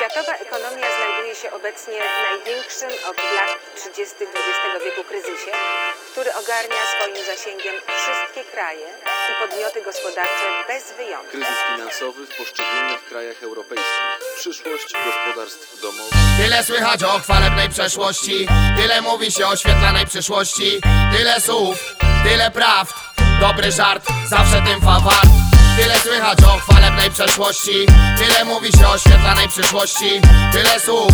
Światowa ekonomia znajduje się obecnie w największym od lat 30. XX wieku kryzysie, który ogarnia swoim zasięgiem wszystkie kraje i podmioty gospodarcze bez wyjątku. Kryzys finansowy w poszczególnych krajach europejskich. Przyszłość gospodarstw domowych. Tyle słychać o chwalebnej przeszłości Tyle mówi się o świetlanej przyszłości Tyle słów, tyle prawd Dobry żart, zawsze tym fawart Tyle słychać o chwalebnej przeszłości. Tyle mówi się o świetlanej przyszłości. Tyle słów,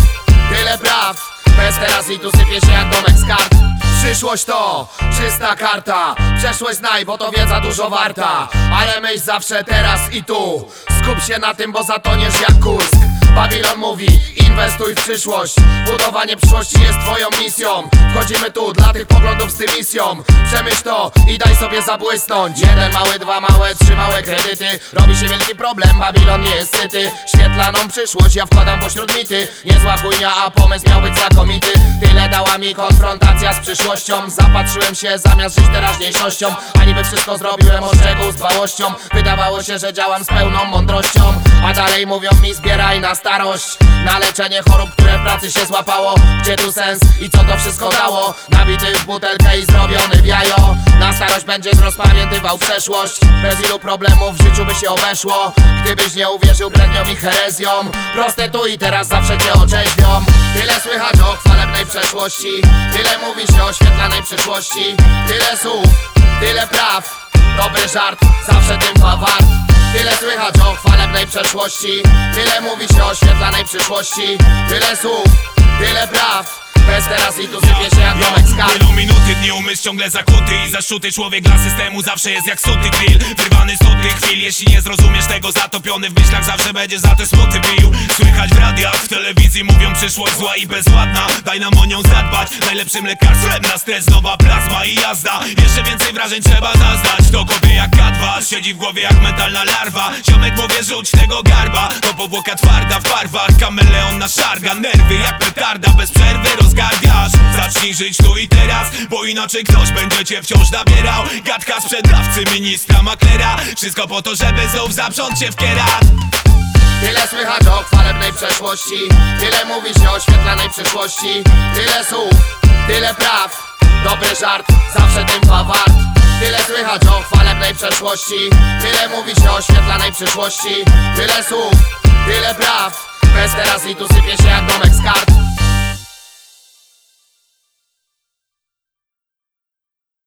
tyle prawd Bez teraz i tu sypie się jak domek z kart. Przyszłość to czysta karta. Przeszłość znaj, bo to wiedza dużo warta. Ale myśl zawsze teraz i tu. Skup się na tym, bo zatoniesz jak kursk Babylon mówi, inwestuj w przyszłość. Budowanie przyszłości jest twoją misją. Wchodzimy tu dla tych poglądów z dymisją Przemyśl to i daj sobie zabłysnąć. Jeden mały, dwa małe, trzy małe kredyty. Robi się wielki problem, Babylon nie jest syty. Świetlaną przyszłość ja wkładam pośród mity. Niezła chujnia, a pomysł miał być znakomity. Tyle dała mi konfrontacja z przyszłością. Zapatrzyłem się zamiast żyć teraźniejszością. A niby wszystko zrobiłem od czego z dbałością. Wydawało się, że działam z pełną mądrością A dalej mówią mi zbieraj na starość Na leczenie chorób, które w pracy się złapało. Gdzie tu sens i co to wszystko dało? Nabity w butelkę i zrobiony w jajo. Na starość będziesz rozpamiętywał przeszłość. Bez ilu problemów w życiu by się obeszło. Gdybyś nie uwierzył bredniom i herezjom. Proste tu i teraz zawsze cię orzeźwią Tyle słychać o chwalebnej przeszłości. Tyle mówi się o świetlanej przyszłości. Tyle słów, tyle praw. Dobry żart, zawsze tym wart. Tyle słychać o chwalebnej przeszłości. Tyle mówi się o świetlanej przyszłości Tyle słów, tyle praw. Bez teraz i tu sypie się jak domek kart. Płyną minuty, dni umysł ciągle zakuty. I zaszuty człowiek dla systemu zawsze jest jak suty grill. Wyrwany z tych chwil, jeśli nie zrozumiesz tego Zatopiony w myślach zawsze będzie za te smuty bił Słychać w radiach, w telewizji mówią przyszłość zła i bezładna Daj nam o nią zadbać, najlepszym lekarstwem na stres Nowa plazma i jazda, jeszcze więcej wrażeń trzeba zaznać To kopie jak K2, siedzi w głowie jak mentalna larwa. Ziomek mówię rzuć tego garba, to powłoka twarda w barwach. Kameleon na szarga, nerwy jak petarda. Bez przerwy rozgardiasz, zacznij żyć tu i teraz Bo inaczej ktoś będzie cię wciąż nabierał. Gadka sprzedawcy, ministra, maklera. Wszystko po to, żeby znów zaprząc cię w kierat. Tyle słychać o chwalebnej przeszłości. Tyle mówi się o świetlanej przyszłości. Tyle słów, tyle praw. Dobry żart, zawsze tym wart Tyle słychać o chwalebnej przeszłości. Tyle mówi się o świetlanej przyszłości. Tyle słów, tyle praw. Bez teraz i tu sypie się jak domek z kart